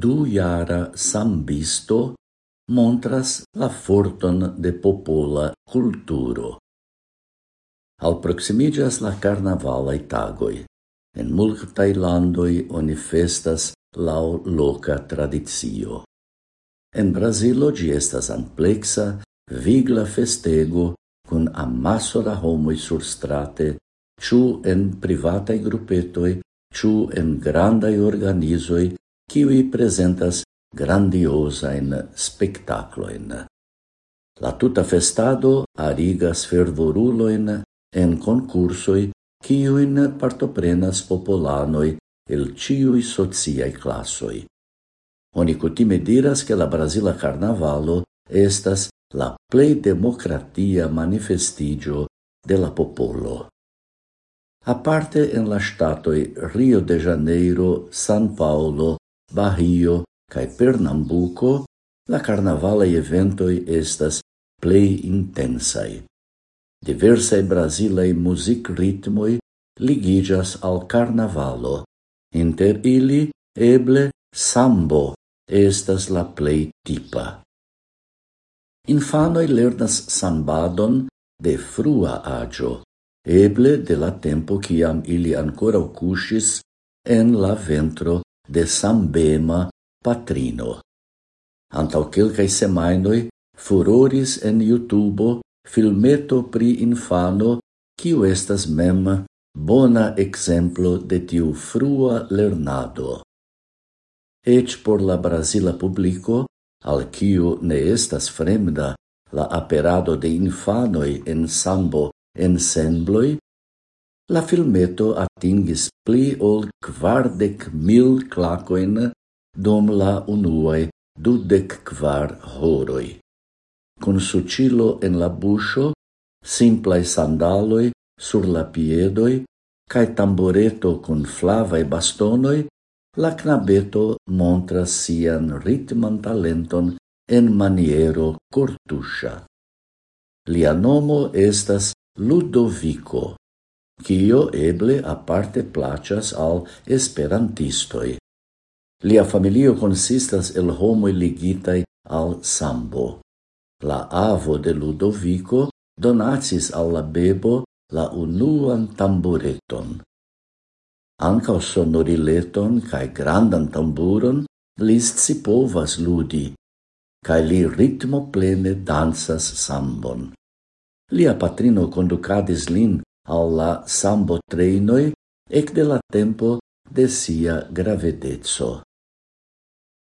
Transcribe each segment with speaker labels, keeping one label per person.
Speaker 1: du-jara sambisto montras la forton de popola culturo. Al proximigas la carnavalai tagoi. En multai landoi oni festas lau loca tradizio. En Brasilo gi estas amplexa, vigla festego cun ammasso da homoi sur strate, ciu en privatai gruppetoi, ciu en grandai organizoi kiwi presentas grandiosa grandiosain spectacloin. La tuta festado arigas fervoruloin en concursoi kiuin partoprenas popolanoi el ciui sociai classoi. Oni cutime diras che la Brasila Carnavalo estas la plei democratia manifestigio de la popolo. Aparte en la statoi Rio de Janeiro, San Paulo, Bahio cae Pernambuco la carnavala eventoi estas plei intensai. Diversae Brasilei music ritmoi ligiĝas al carnavalo. Inter ili eble sambo estas la plei tipa. Infanoi lernas sambadon de frua agio, eble de la tempo ciam ili ancora ocusis en la ventro de sambema patrino. Antau quelcae semainoi furoris en YouTube filmeto pri infano kiu estas mem bona exemplo de tiu frua lernado. Ec por la Brasila publico, al kiu ne estas fremda la aperado de infanoi en sambo ensembloi, La filmeto atingis pli ol quardec mil clacoin dom la unuae dudec kvar horoi. Con sucilo en la buscio, simplae sandaloi sur la piedoi, cae tamboreto con flavae bastonoi, la knabeto montras sian ritman talenton en maniero cortuscia. Lia nomo estas Ludovico kio eble aparte placas al esperantistoi. Lia familio consistas el homoi ligitai al sambo. La avo de Ludovico donatis al la bebo la unuan tambureton. Anca sonorileton cae grandan tamburon list si povas ludi, cae li ritmo plene dansas sambon. Lia patrino conducadis lin alla sambotreinoi ec de la tempo de sia gravedezzo.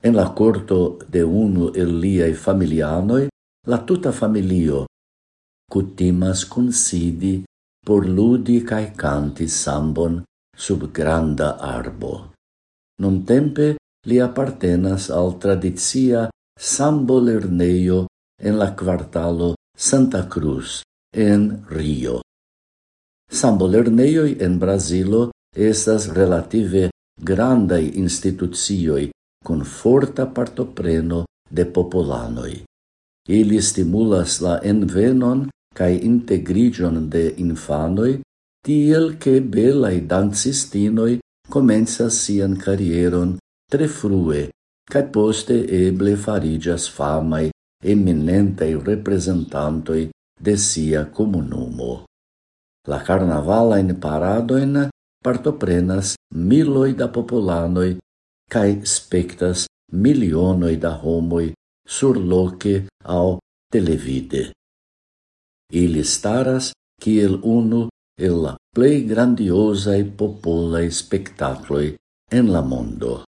Speaker 1: En la corto de unu el liai familianoi, la tuta familio cutimas considi por ludi cae canti sambon sub granda arbo. Non tempe li appartenas al tradizia sambo lerneio en la quartalo Santa Cruz en Rio. Sambolernejoj en Brazilo estas relative grandai institucioi con forta partopreno de popolanoi. Ili stimulas la envenon cae integrigion de infanoi, tiel ke belai dancistinoi komencas sian karieron tre frue cae poste eble farigias famai eminentei representantoi de sia comunumo. La carnavalain paradoin partoprenas miloi da popolanoi cae spectas milionoi da homoi surloce au televide. Ili staras kiel unu el la plei grandiosae popolae spectacloi en la mondo.